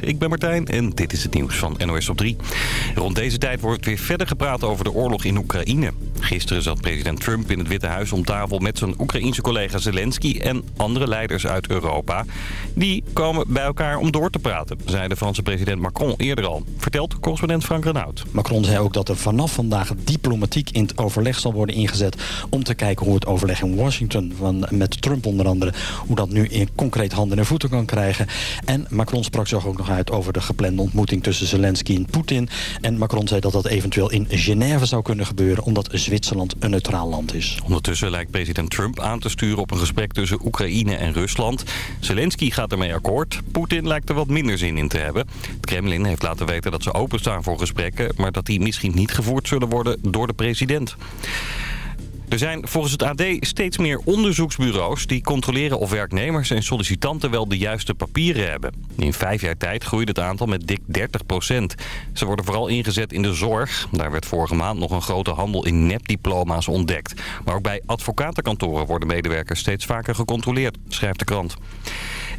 ik ben Martijn en dit is het nieuws van NOS op 3. Rond deze tijd wordt weer verder gepraat over de oorlog in Oekraïne. Gisteren zat president Trump in het Witte Huis om tafel met zijn Oekraïense collega Zelensky en andere leiders uit Europa. Die komen bij elkaar om door te praten, zei de Franse president Macron eerder al. Vertelt correspondent Frank Renaud. Macron zei ook dat er vanaf vandaag diplomatiek in het overleg zal worden ingezet... om te kijken hoe het overleg in Washington, van, met Trump onder andere... hoe dat nu in concreet handen en voeten kan krijgen. En Macron sprak zich ook nog uit over de geplande ontmoeting tussen Zelensky en Poetin. En Macron zei dat dat eventueel in Genève zou kunnen gebeuren... omdat Zwitserland een neutraal land is. Ondertussen lijkt president Trump aan te sturen op een gesprek tussen Oekraïne en Rusland. Zelensky gaat ermee akkoord. Poetin lijkt er wat minder zin in te hebben. Het Kremlin heeft laten weten dat ze openstaan voor gesprekken... maar dat die misschien niet gevoerd zullen worden door de president. Er zijn volgens het AD steeds meer onderzoeksbureaus die controleren of werknemers en sollicitanten wel de juiste papieren hebben. In vijf jaar tijd groeide het aantal met dik 30 procent. Ze worden vooral ingezet in de zorg. Daar werd vorige maand nog een grote handel in nepdiploma's ontdekt. Maar ook bij advocatenkantoren worden medewerkers steeds vaker gecontroleerd, schrijft de krant.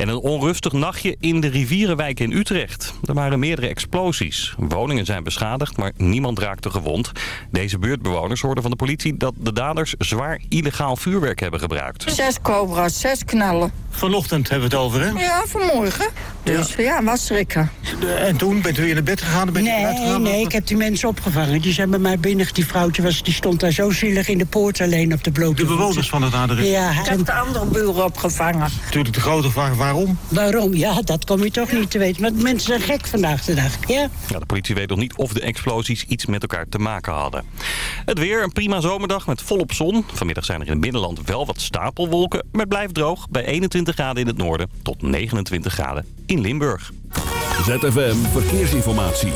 En een onrustig nachtje in de rivierenwijk in Utrecht. Er waren meerdere explosies. Woningen zijn beschadigd, maar niemand raakte gewond. Deze buurtbewoners hoorden van de politie dat de daders zwaar illegaal vuurwerk hebben gebruikt. Zes cobra's, zes knallen. Vanochtend hebben we het over, hè? Ja, vanmorgen. Dus ja, ja was schrikken. En toen bent u weer naar bed gegaan? Bent nee, gegaan? nee, ik heb die mensen opgevangen. Die zijn bij mij binnen. Die vrouwtje was, die stond daar zo zielig in de poort alleen op de blote De bewoners van het adres? Ja. Ik heb de andere buren opgevangen. Natuurlijk de grote vraag, waarom? Waarom? Ja, dat kom je toch niet te weten. Want mensen zijn gek vandaag de dag, ja? ja de politie weet nog niet of de explosies iets met elkaar te maken hadden. Het weer, een prima zomerdag met volop zon. Vanmiddag zijn er in het binnenland wel wat stapelwolken, maar het blijft droog bij 21 graden in het noorden tot 29 graden in Limburg. ZFM Verkeersinformatie.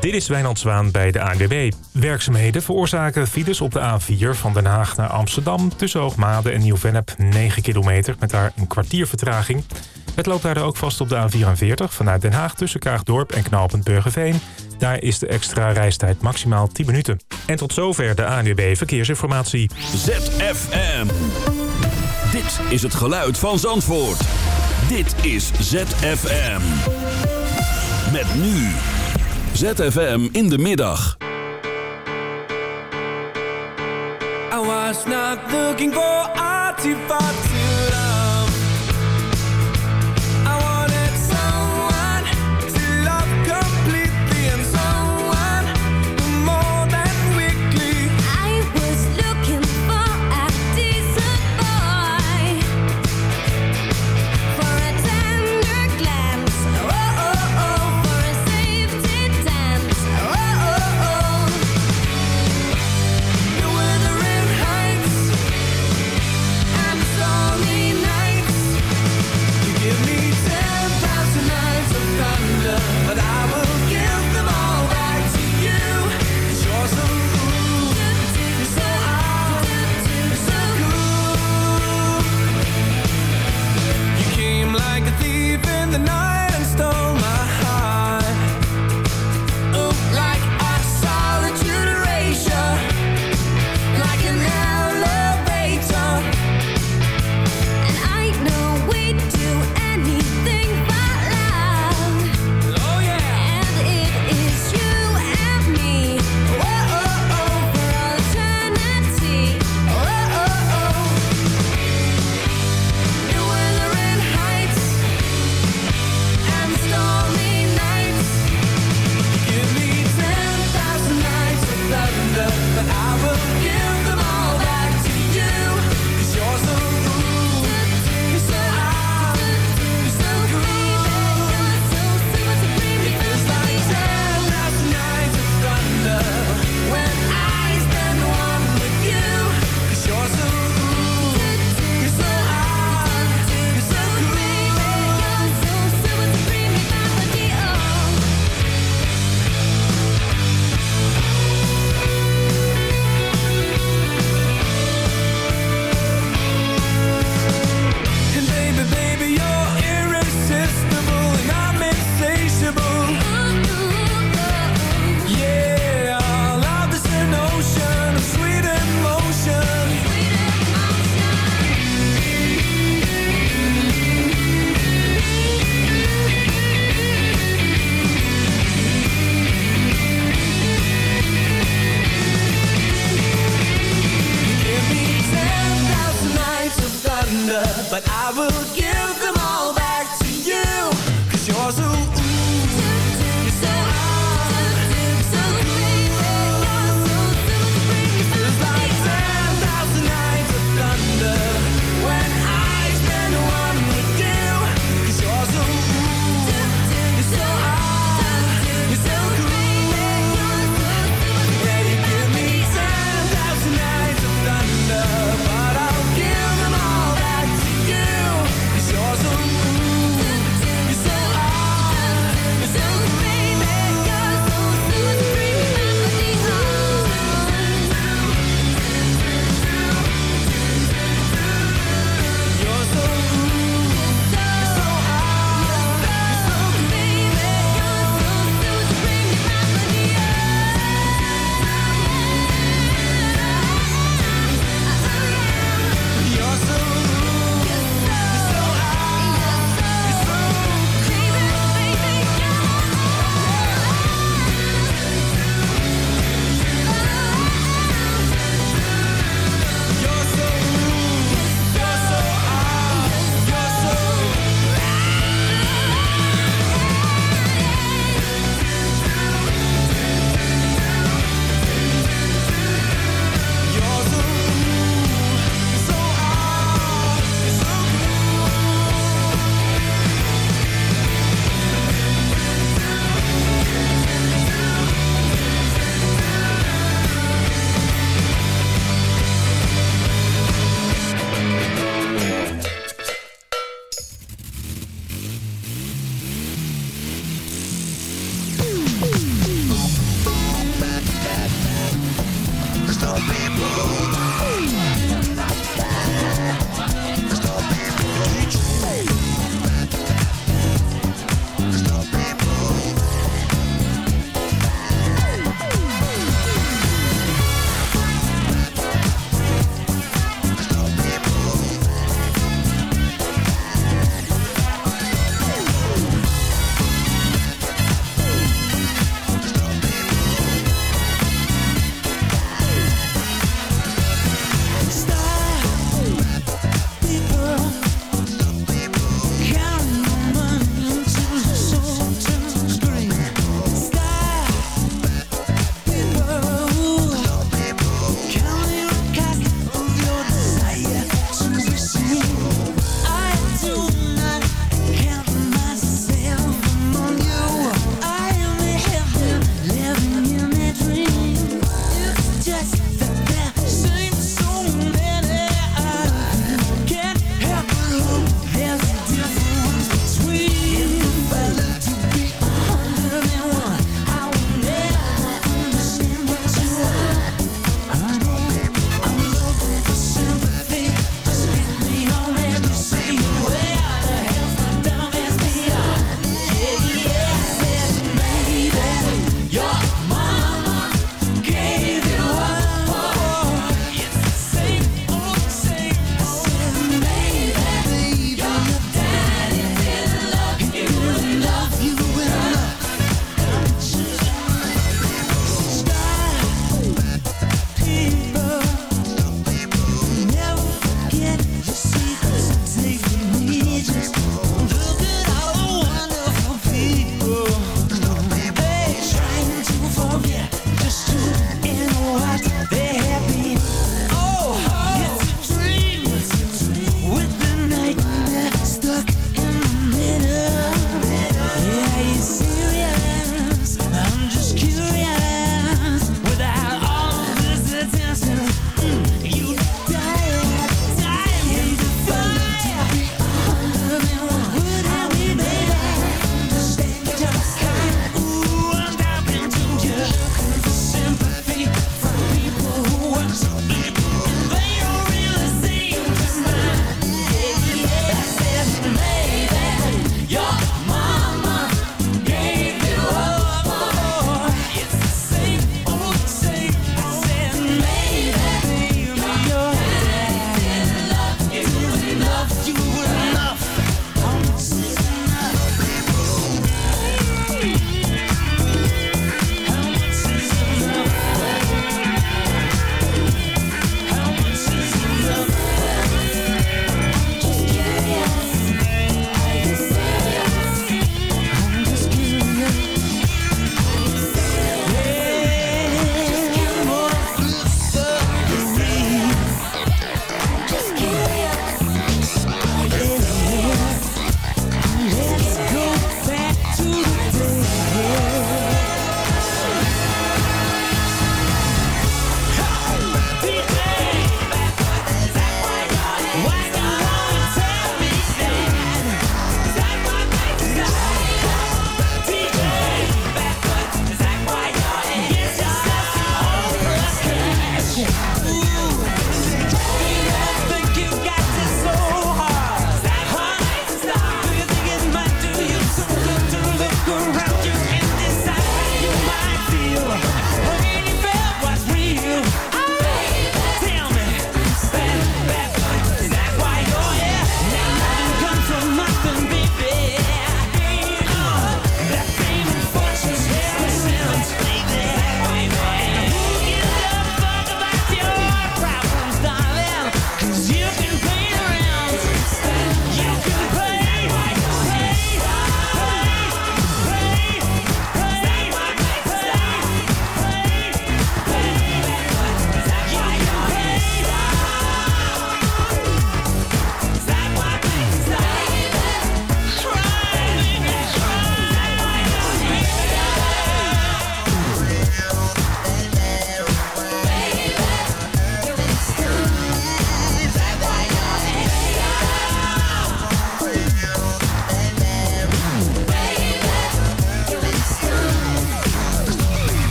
Dit is Wijnand Zwaan bij de ANWB. Werkzaamheden veroorzaken files op de A4 van Den Haag naar Amsterdam... tussen Hoogmade en Nieuw-Vennep 9 kilometer met daar een kwartier vertraging. Het loopt daar ook vast op de A44 vanuit Den Haag tussen Kaagdorp en Knaalpunt Burgerveen. Daar is de extra reistijd maximaal 10 minuten. En tot zover de ANWB Verkeersinformatie. ZFM. Dit is het geluid van Zandvoort. Dit is ZFM. Met nu. ZFM in de middag. I was not looking for artifacts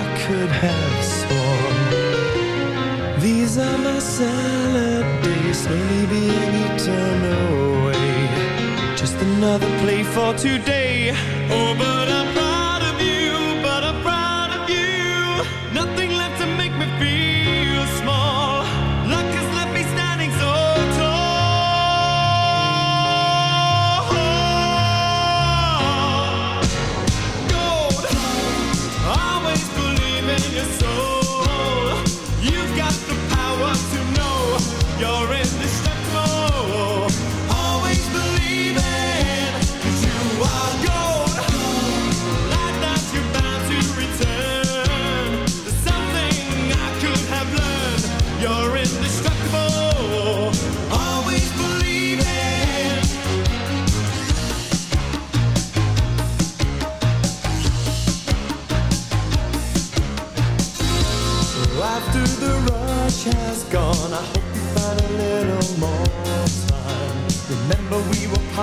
I could have sworn. These are my salad days Maybe being eaten away Just another play for today. Oh, but I'm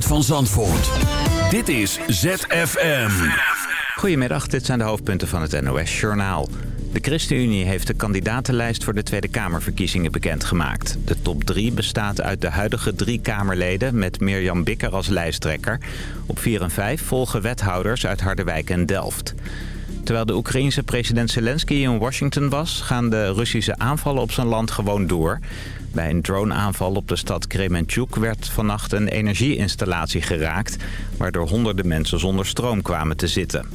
van Zandvoort. Dit is ZFM. Goedemiddag, dit zijn de hoofdpunten van het NOS-journaal. De ChristenUnie heeft de kandidatenlijst voor de Tweede Kamerverkiezingen bekendgemaakt. De top 3 bestaat uit de huidige drie Kamerleden met Mirjam Bikker als lijsttrekker. Op 4 en 5 volgen wethouders uit Harderwijk en Delft. Terwijl de Oekraïense president Zelensky in Washington was... gaan de Russische aanvallen op zijn land gewoon door. Bij een droneaanval op de stad Kremenchuk werd vannacht een energieinstallatie geraakt... waardoor honderden mensen zonder stroom kwamen te zitten.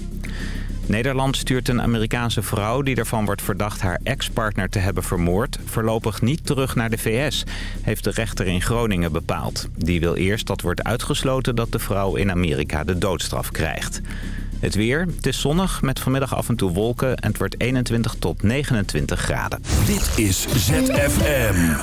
Nederland stuurt een Amerikaanse vrouw die ervan wordt verdacht haar ex-partner te hebben vermoord... voorlopig niet terug naar de VS, heeft de rechter in Groningen bepaald. Die wil eerst dat wordt uitgesloten dat de vrouw in Amerika de doodstraf krijgt. Het weer, het is zonnig met vanmiddag af en toe wolken en het wordt 21 tot 29 graden. Dit is ZFM.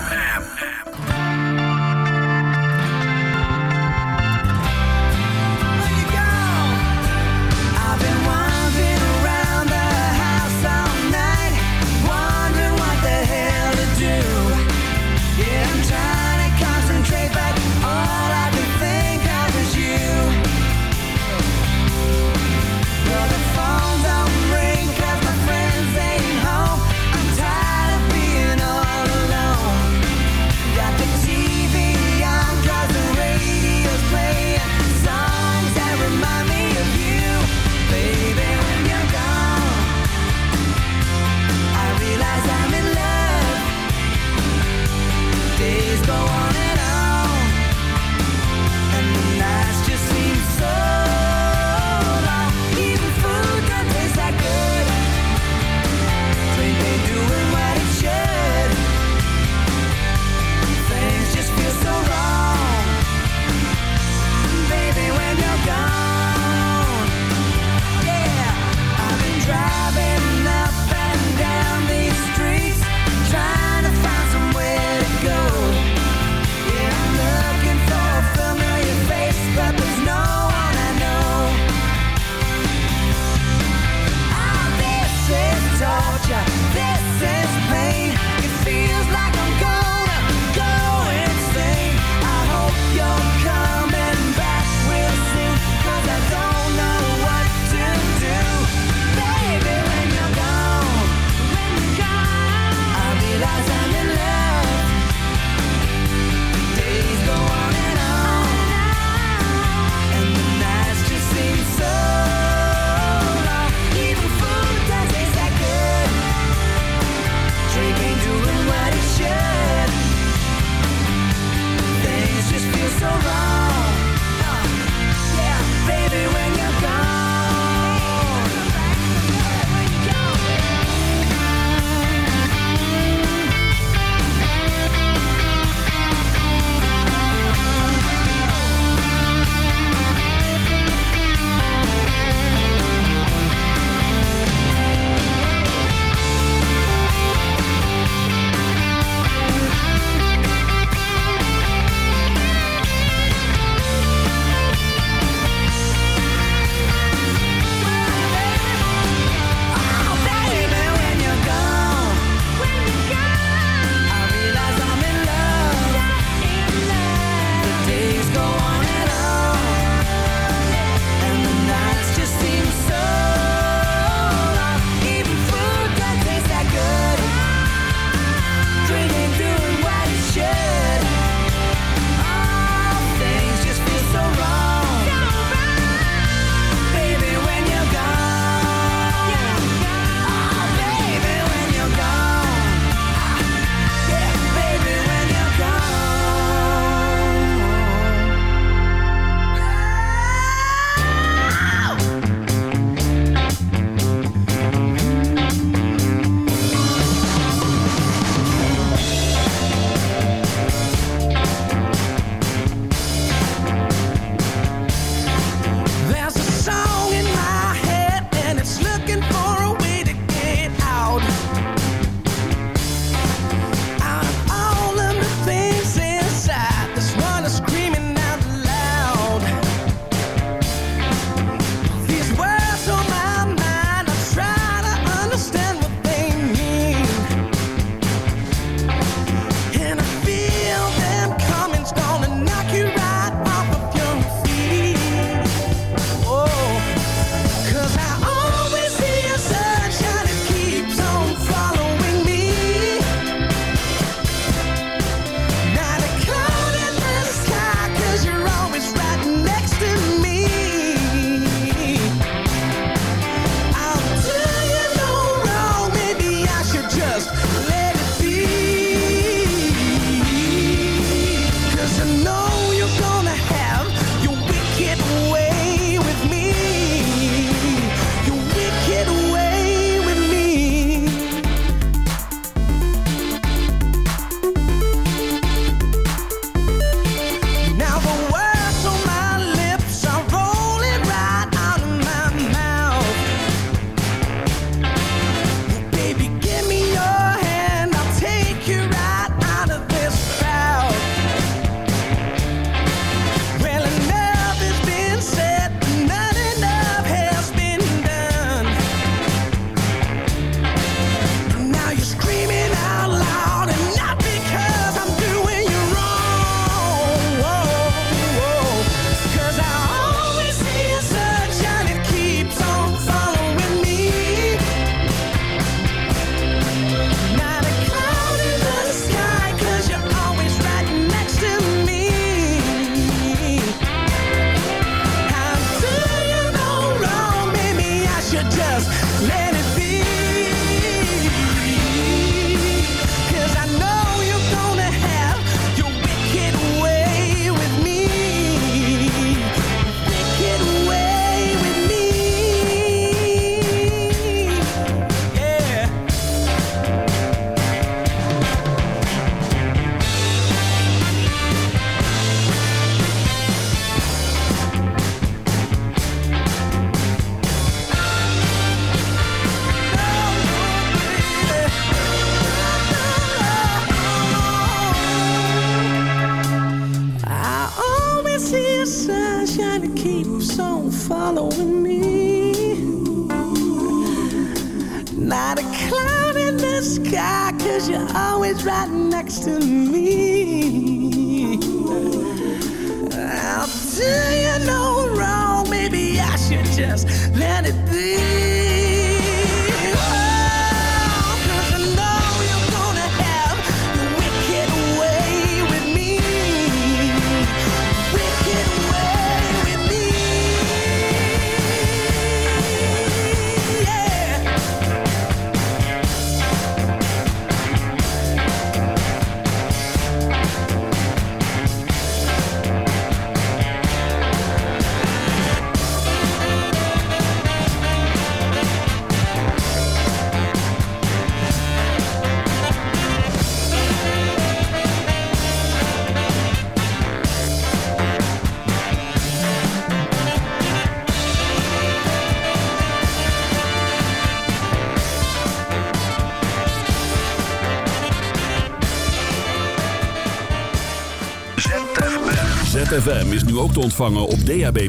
ZFM is nu ook te ontvangen op DAB+.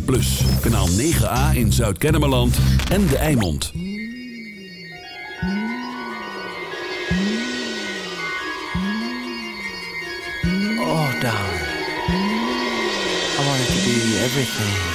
Kanaal 9A in Zuid-Kennemerland en De Eimond. Oh, darling. I wanted to everything.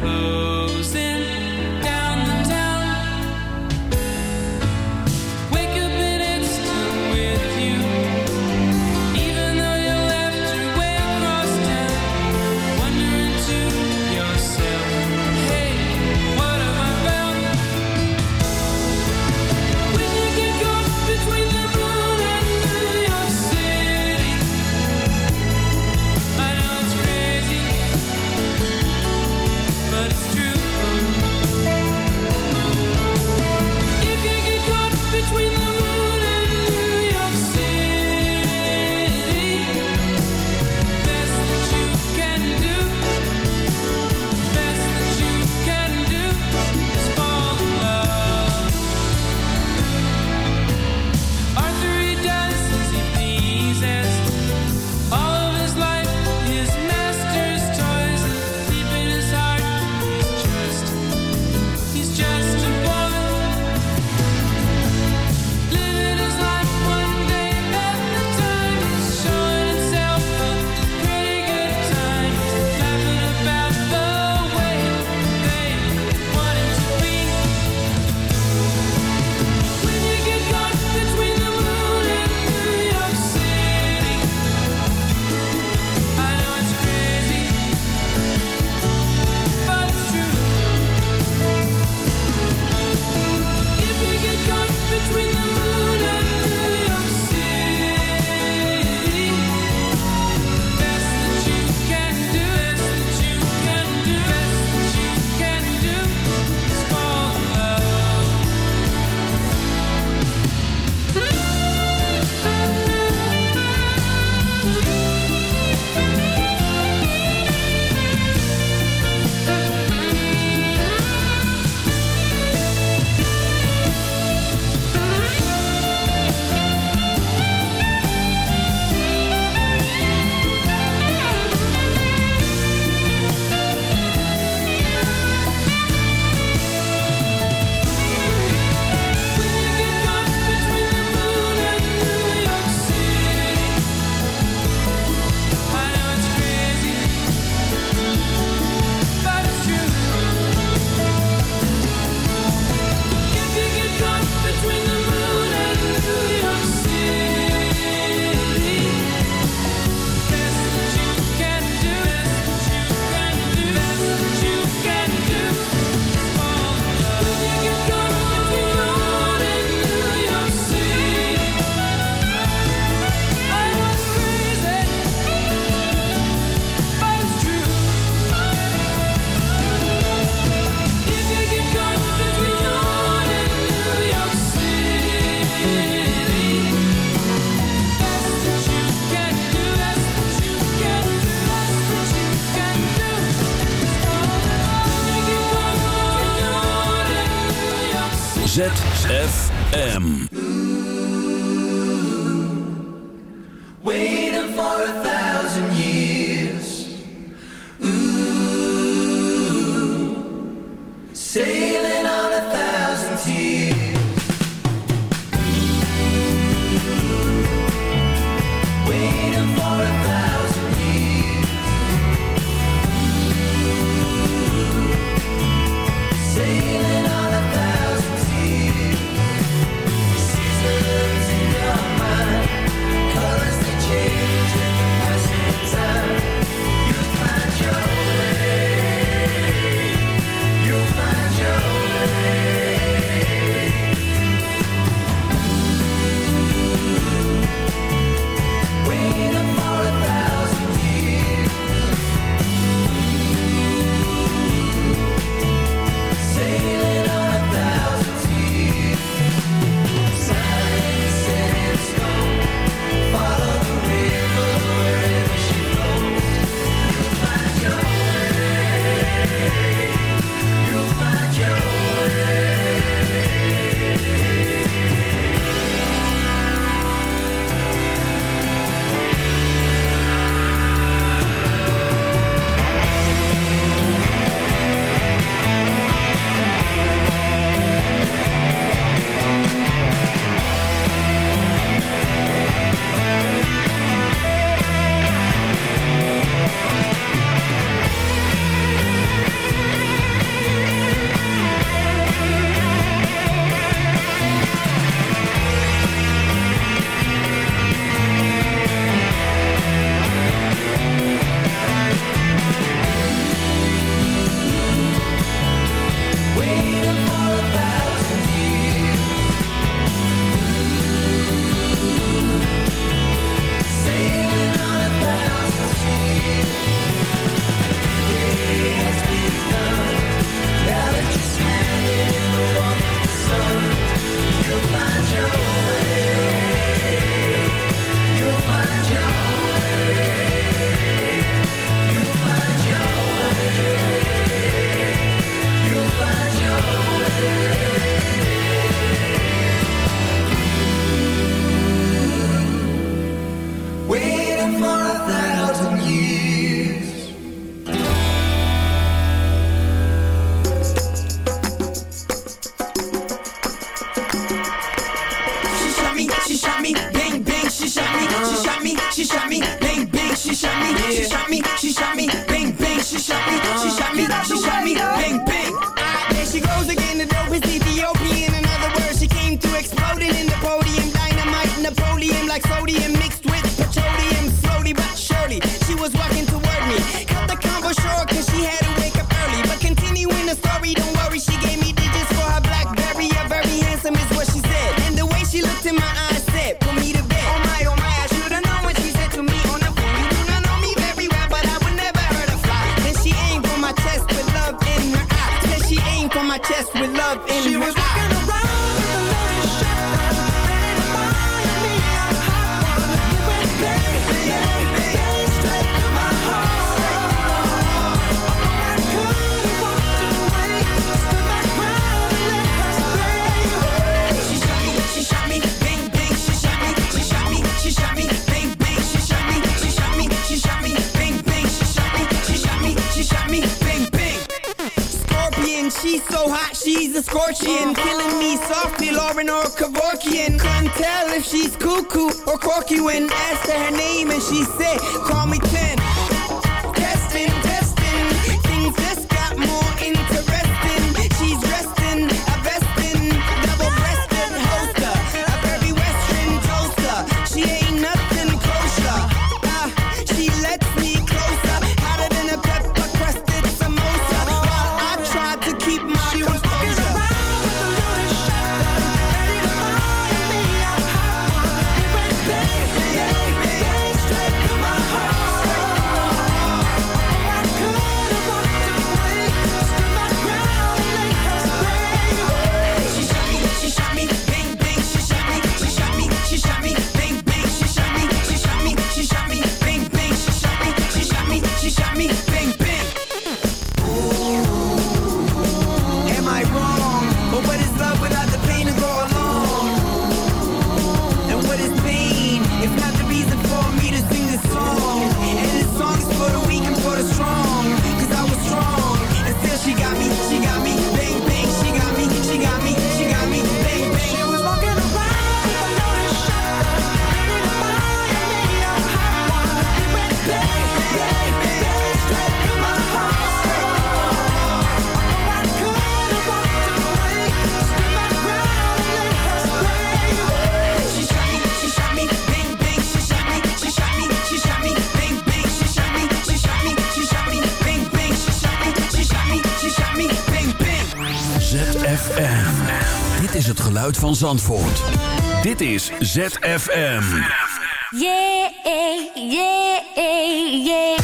closing. van Zandvoort. Dit is ZFM. Yeah, eh, yeah, eh, yeah.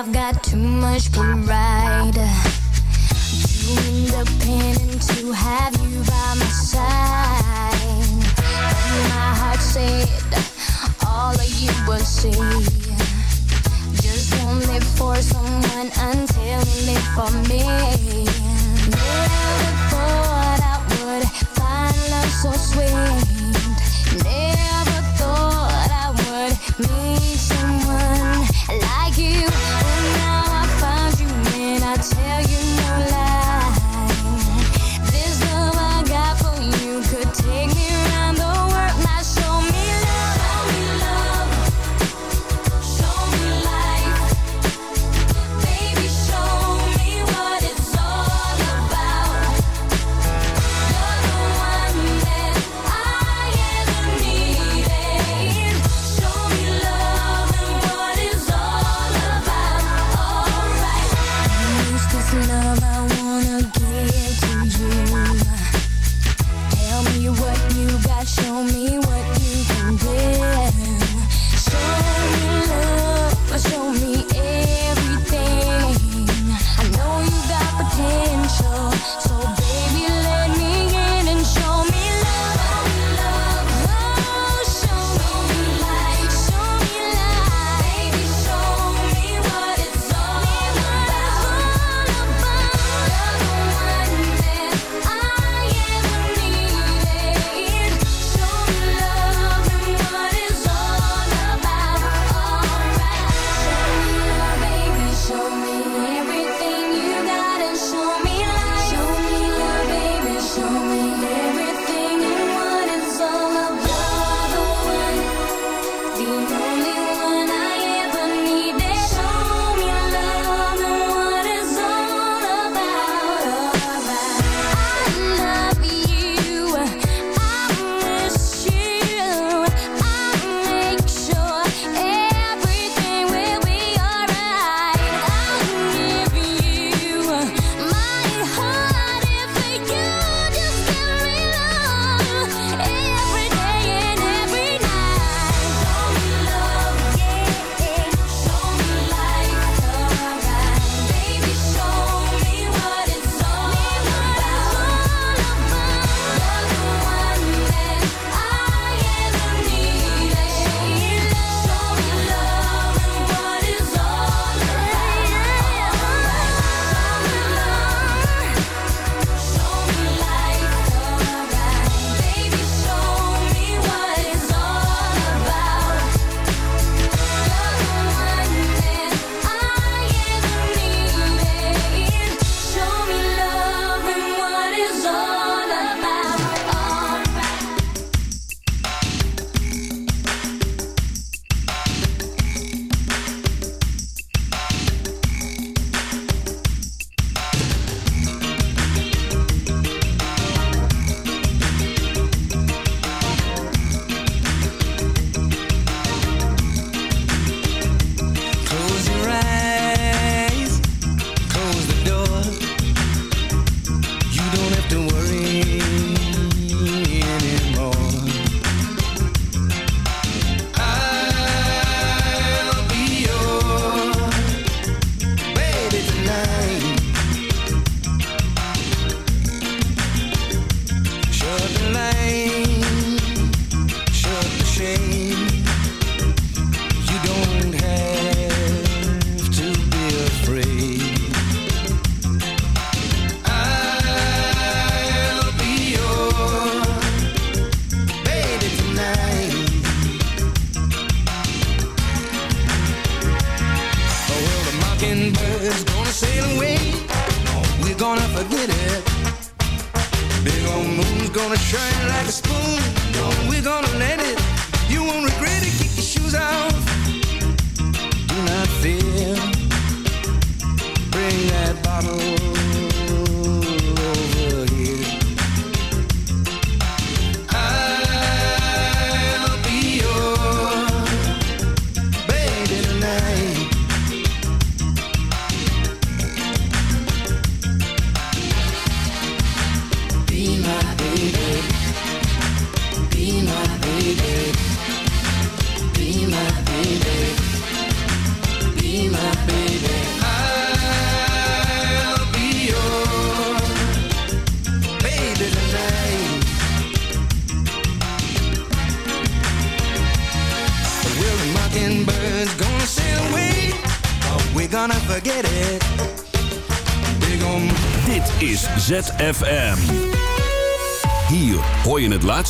I've got too much pride Too independent to have you by my side was she. Just only for someone until me for me. Never thought I would find love so sweet.